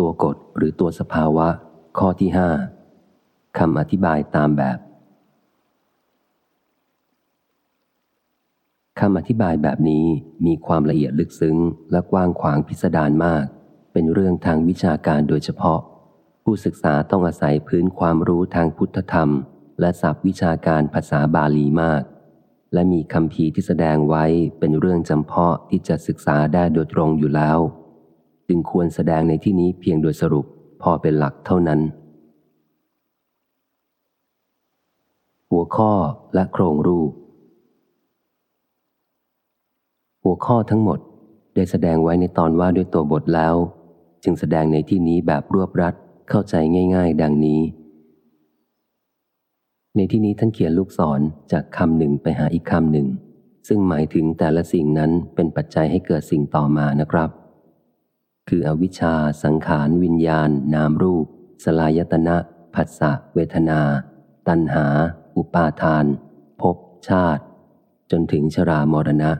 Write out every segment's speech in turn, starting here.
ตัวกฎหรือตัวสภาวะ ข้อที่ห้าคำอธิบายตามแบบคำอธิบายแบบนี้มีความละเอียดลึกซึ้งและกว้างขวางพิสดารมาก เป็นเรื่องทางวิชาการโดยเฉพาะ ผู้ศึกษาต้องอาศัยพื้นความรู้ทางพุทธธรรม และศัพท์วิชาการภาษาบาลีมาก และมีคำพีที่แสดงไว้เป็นเรื่องจำเพาะที่จะศึกษาได้โดยตรงอยู่แล้ว จึงควรแสดงในที่นี้เพียงโดยสรุปพอเป็นหลักเท่านั้น หัวข้อและโครงรูป หัวข้อทั้งหมดได้แสดงไว้ในตอนว่าด้วยตัวบทแล้ว จึงแสดงในที่นี้แบบรวบรัดเข้าใจง่าย ๆ ดังนี้ ในที่นี้ท่านเขียนลูกศรจากคำหนึ่งไปหาอีกคำหนึ่งซึ่งหมายถึงแต่ละสิ่งนั้นเป็นปัจจัยให้เกิดสิ่งต่อมานะครับ คืออวิชชาสังขารวิญญาณ นามรูป สลายตนะผัสสะเวทนา ตัณหา อุปาทานภพชาติ จนถึงชรามรณะ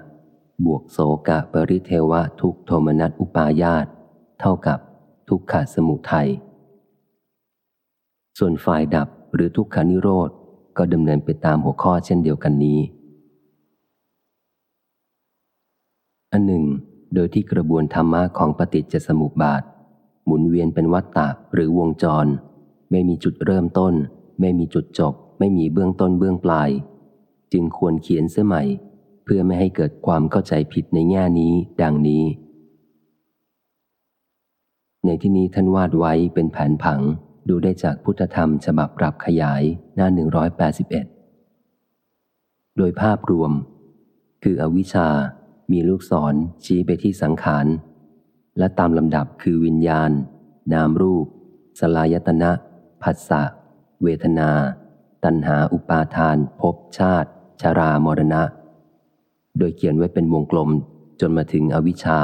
บวกโสกะปริเทวะทุกโทมนัสอุปายาตเท่ากับทุกขสมุทัยส่วนฝ่ายดับหรือทุกขานิโรธก็ดำเนินไปตามหัวข้อเช่นเดียวกันนี้ อันหนึ่ง โดยที่กระบวนธรรมะของปฏิจจสมุปบาท หมุนเวียนเป็นวัฏฏะหรือวงจร ไม่มีจุดเริ่มต้น ไม่มีจุดจบ ไม่มีเบื้องต้นเบื้องปลาย จึงควรเขียนเสียใหม่ เพื่อไม่ให้เกิดความเข้าใจผิดในแง่นี้ดังนี้ ในที่นี้ท่านวาดไว้เป็นแผนผังดูได้จากพุทธธรรมฉบับปรับขยายหน้า 181 โดยภาพรวม คืออวิชชา มีลูกศรชี้ไปที่สังขาร และตามลำดับคือวิญญาณ นามรูป สลายตนะผัสสะ เวทนา ตัณหาอุปาทาน ภพชาติ ชรามรณะ โดยเขียนไว้เป็นวงกลมจนมาถึงอวิชชา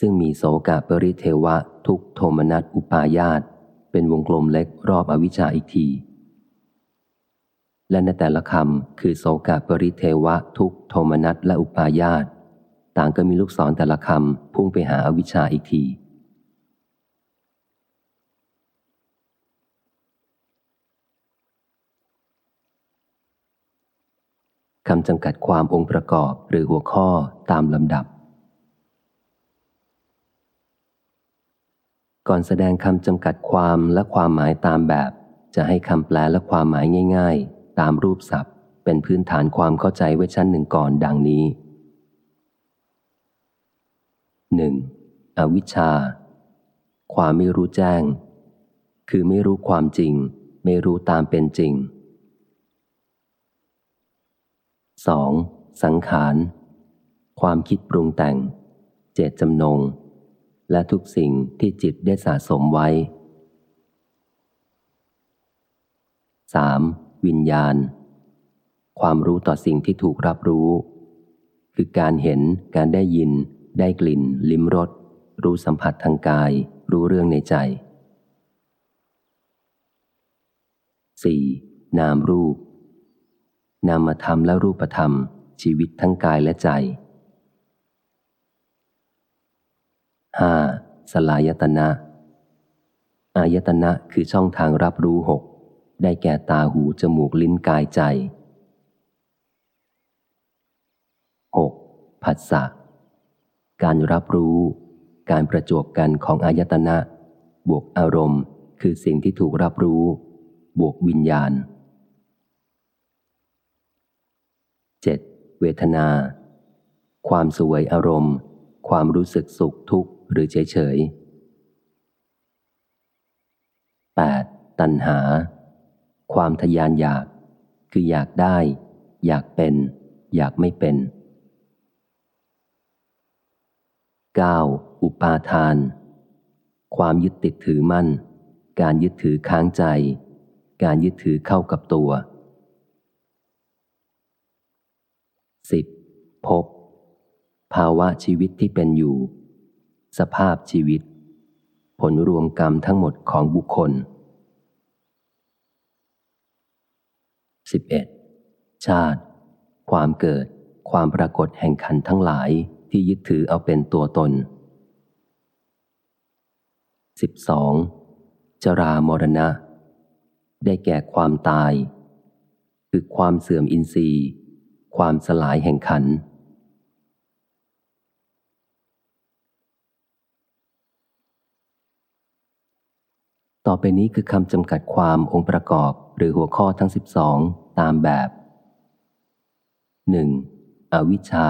ซึ่งมีโสกาปริเทวะทุกโทมนัสอุปายาตเป็นวงกลมเล็กรอบอวิชชาอีกที และในแต่ละคำคือโสกาปริเทวะทุกโทมนัสและอุปายาตต่างก็มีลูกศรแต่ละคำพุ่งไปหาอาวิชชาอีกทีคำจำกัดความองค์ประกอบหรือหัวข้อตามลำดับ ก่อนแสดงคำจำกัดความและความหมายตามแบบ จะให้คำแปลและความหมายง่ายๆ ตามรูปศัพท์ เป็นพื้นฐานความเข้าใจไว้ชั้นหนึ่งก่อนดังนี้ 1. อวิชชา ความไม่รู้แจ้ง คือไม่รู้ความจริง ไม่รู้ตามเป็นจริง 2. สังขาร ความคิดปรุงแต่ง เจตจำนง และทุกสิ่งที่จิตได้สะสมไว้ 3. วิญญาณ ความรู้ต่อสิ่งที่ถูกรับรู้ คือการเห็นการได้ยิน ได้กลิ่น ลิ้มรสรู้สัมผัสทางกาย รู้เรื่องในใจ 4. นามรูป นามธรรมและรูปธรรม ชีวิตทั้งกายและใจ 5. สลายตนะ อายตนะคือช่องทางรับรู้หก ได้แก่ตาหูจมูกลิ้นกายใจ 6. ผัสสะการรับรู้ การประจวบกันของอายตนะ บวกอารมณ์ คือสิ่งที่ถูกรับรู้ บวกวิญญาณ 7. เวทนา ความสวยอารมณ์ ความรู้สึกสุขทุกข์หรือเฉยเฉย 8. ตัณหา ความทยานอยาก คืออยากได้ อยากเป็น อยากไม่เป็น 9. อุปาทาน ความยึดติดถือมั่น การยึดถือค้างใจ การยึดถือเข้ากับตัวสิบพบ ภาวะชีวิตที่เป็นอยู่ สภาพชีวิต ผลรวมกรรมทั้งหมดของบุคคล 11. ชาติ ความเกิด ความปรากฏแห่งขันทั้งหลายที่ยึดถือเอาเป็นตัวตน 12. จรามรณะ ได้แก่ความตาย คือความเสื่อมอินทรีย์ ความสลายแห่งขัน ต่อไปนี้คือคำจำกัดความองค์ประกอบ หรือหัวข้อทั้ง 12 ตามแบบ 1. อวิชชา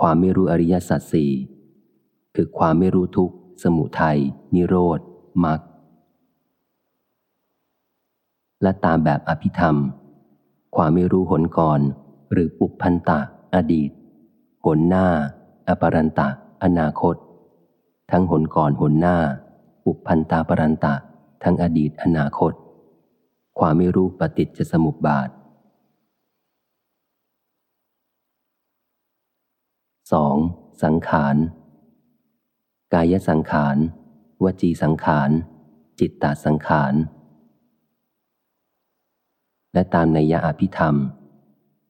ความไม่รู้อริยสัจสี่คือความไม่รู้ทุกข์ สมุทัย นิโรธมรรคและตามแบบอภิธรรม ความไม่รู้หนก่อน หรือปุพันตะ อดีต หนหน้า อปรันตะ อนาคต ทั้งหนก่อนหนหน้า ปุพันตาปรันตะ ทั้งอดีตอนาคต ความไม่รู้ปฏิจจสมุปบาท 2. สังขาร กายสังขาร วจีสังขาร จิตตสังขาร และตามในยาอภิธรรม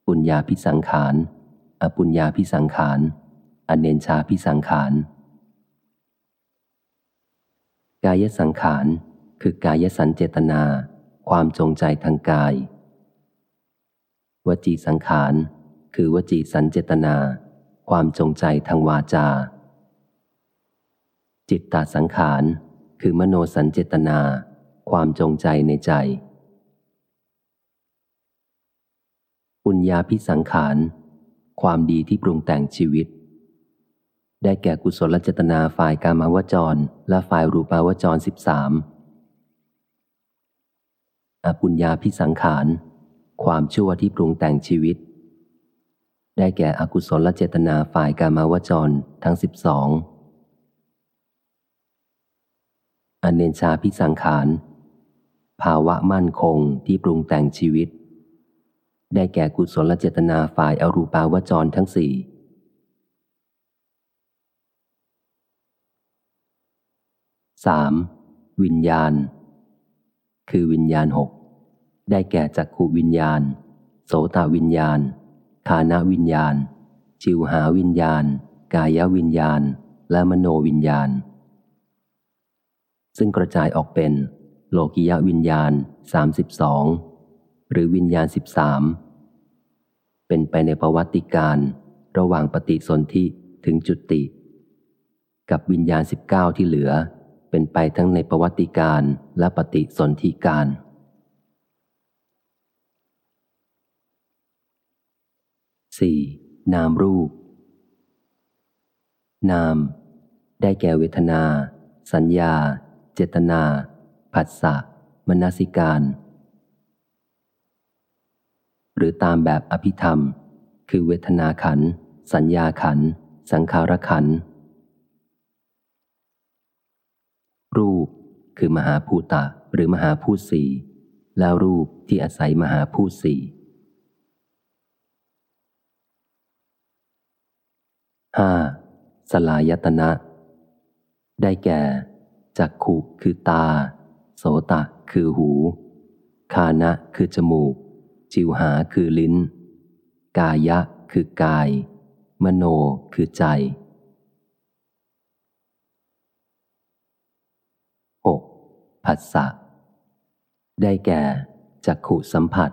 ปุญญาพิสังขาร อปุญญาพิสังขาร อเนนชาพิสังขาร กายสังขาร คือกายสันเจตนา ความจงใจทางกาย วจีสังขาร คือวจีสันเจตนา ความจงใจทางวาจา จิตตาสังขาร คือมโนสัญเจตนา ความจงใจในใจ ปุญญาพิสังขาร ความดีที่ปรุงแต่งชีวิต ได้แก่กุศลเจตนาฝ่ายกามาวจร และฝ่ายรูปาวจรสิบสาม อปุญญาพิสังขาร ความชั่วที่ปรุงแต่งชีวิต ได้แก่อกุศลเจตนาฝ่ายกามาวจรทั้งสิบสองอเนชาพิสังขาร ภาวะมั่นคงที่ปรุงแต่งชีวิต ได้แก่กุศลเจตนาฝ่ายอรูปาวจรทั้งสี่สามวิญญาณ คือวิญญาณหก ได้แก่จักขูวิญญาณ โสตวิญญาณฐานวิญญาณ จิวหาวิญญาณ กายวิญญาณ และมโนวิญญาณ ซึ่งกระจายออกเป็น โลกิยวิญญาณ 32 หรือวิญญาณ 13 เป็นไปในประวัติการ ระหว่างปฏิสนธิถึงจุติ กับวิญญาณ 19 ที่เหลือ เป็นไปทั้งในประวัติการและปฏิสนธิการ 4. นามรูป นาม ได้แก่เวทนา สัญญา เจตนา ผัสสะ มนสิการ หรือตามแบบอภิธรรม คือเวทนาขัน สัญญาขัน สังขารขัน รูป คือมหาภูตะหรือมหาภูสี แล้วรูปที่อาศัยมหาภูสี ห้าสลายตนะ ได้แก่จักขุคือตา โสตะคือหู คานะคือจมูก จิวหาคือลิ้น กายะคือกาย มโนคือใจ 6. ผัสสะ ได้แก่จักขุสัมผัส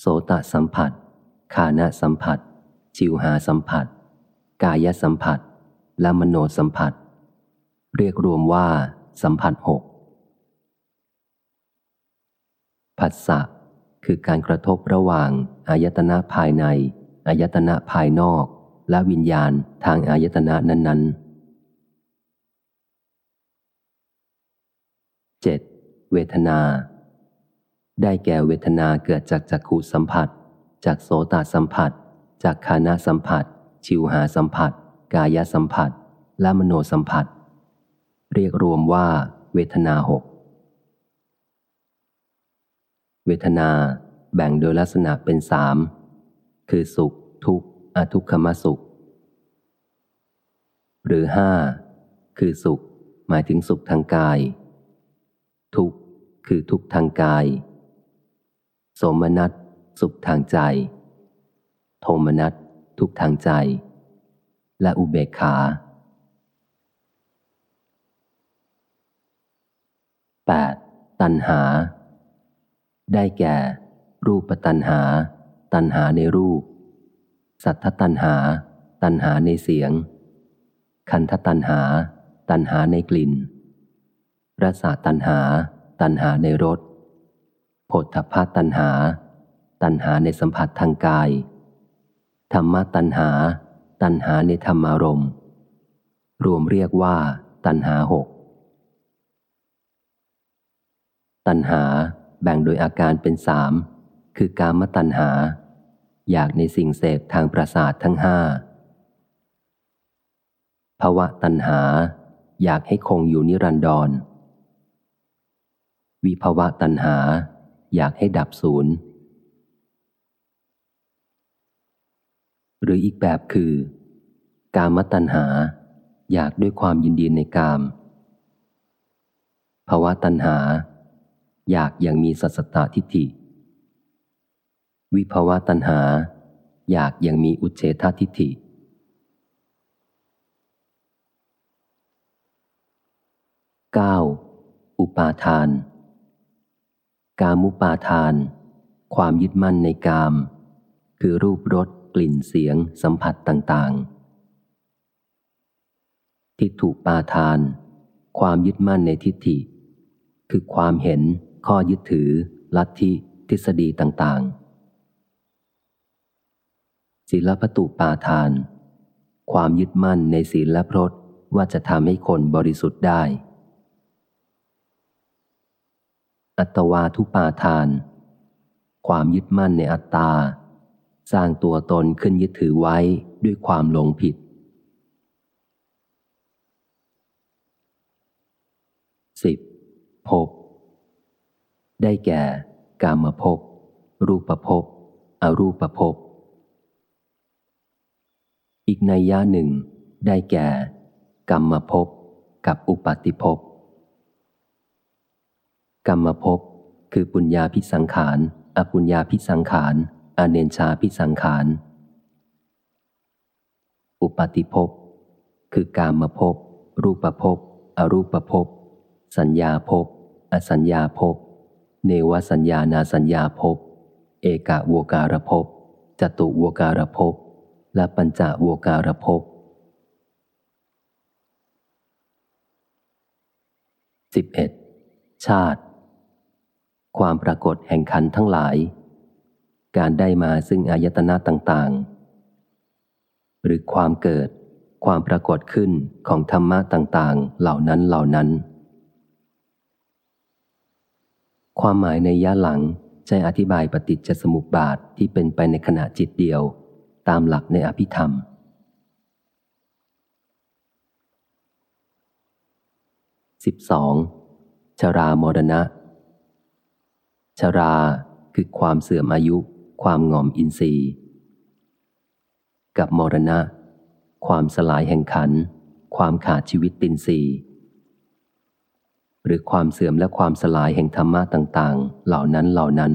โสตสัมผัส คานะสัมผัส จิวหาสัมผัส กายสัมผัส และมโนสัมผัส เรียกรวมว่า สัมผัสหกผัสสะคือการกระทบระหว่างอายตนะภายในอายตนะภายนอก และวิญญาณทางอายตนะนั้น ๆ 7. เวทนา ได้แก่เวทนาเกิดจากจักขูสัมผัส จากโสตสัมผัส จากคานาสัมผัส ชิวหาสัมผัส กายสัมผัส และมโนสัมผัส เรียกรวมว่า เวทนาหกเวทนาแบ่งโดยลักษณะเป็นสามคือสุข ทุกข์อทุกขมสุข หรือห้าคือสุข หมายถึงสุขทางกาย ทุกข์คือทุกข์ทางกาย สมนัตสุขทางใจ โทมนัต ทุกทางใจ และอุเบกขา 8. ตัณหา ได้แก่ รูปตัณหา ตัณหาในรูป สัทธตัณหา ตัณหาในเสียง คันธตัณหา ตัณหาในกลิ่นรสาตัณหา ตัณหาในรสผลทพะตัณหา ตัณหาในสัมผัสทางกาย ธรรมตัณหา ตัณหาในธรรมารมณ์ รวมเรียกว่า ตัณหาหก ตัณหาแบ่งโดยอาการเป็นสามคือกามตัณหา อยากในสิ่งเสพทางประสาททั้งห้าภาวะตัณหา อยากให้คงอยู่นิรันดร วิภาวะตัณหา อยากให้ดับศูนย์ หรืออีกแบบคือ กามตัณหา อยากด้วยความยินดีในกามภาวะตัณหา อยากอย่างมีสัสตตทิฏฐิ วิภาวะตัณหา อยากอย่างมีอุเฉททิฏฐิ 9. อุปาทาน กามุปาทาน ความยึดมั่นในกาม คือรูปรส ลิ่นเสียง สัมผัสต่างๆ ทิฏฐุปาทาน ความยึดมั่นในทิฏฐิ คือความเห็น ข้อยึดถือ ลัทธิ ทฤษฎีต่างๆ ศีลปตุปาทาน ความยึดมั่นในศีลและพรตว่าจะทำให้คนบริสุทธิ์ได้ อัตวาทุปาทาน ความยึดมั่นในอัตตา สร้างตัวตนขึ้นยึดถือไว้ด้วยความหลงผิดสิบภพได้แก่ กามภพ รูปภพ อรูปภพ อีกในย่าหนึ่ง ได้แก่ กรรมภพ กับอุปาติภพ กรรมภพ คือปุญญาพิสังขารอปุญญาพิสังขาร อเนนชาพิสังขาร อุปาติภพ คือกามภพ รูปภพ อรูปภพ สัญญาภพ อสัญญาภพ เนวสัญญานาสัญญาภพ เอกะวการภพ จตุวการภพ และปัญจวการภพสิบเอ็ดชาติ ความปรากฏแห่งขันทั้งหลาย การได้มาซึ่งอายตนะต่างๆ หรือความเกิด ความปรากฏขึ้นของธรรมะต่างๆ เหล่านั้นเหล่านั้น ความหมายในย่าหลังใช้อธิบายปฏิจจสมุปบาทที่เป็นไปในขณะจิตเดียว ตามหลักในอภิธรรม 12. ชรามรณะ ชราคือความเสื่อมอายุ ความงอมอินทรีย์ กับมรณะ ความสลายแห่งขัน ความขาดชีวิตตินทรีย์ หรือความเสื่อมและความสลายแห่งธรรมะต่าง ๆ เหล่านั้นเหล่านั้น